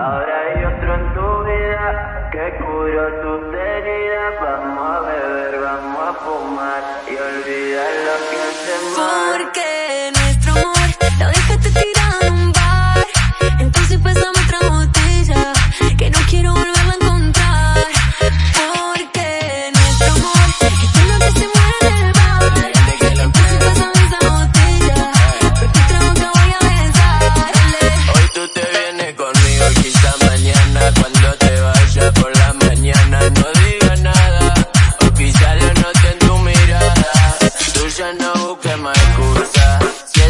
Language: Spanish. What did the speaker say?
Ahora hay otro en tu vida que curó tu herida. Vamos a beber, vamos a fumar y olvidar lo que hace mal. fuerza. Si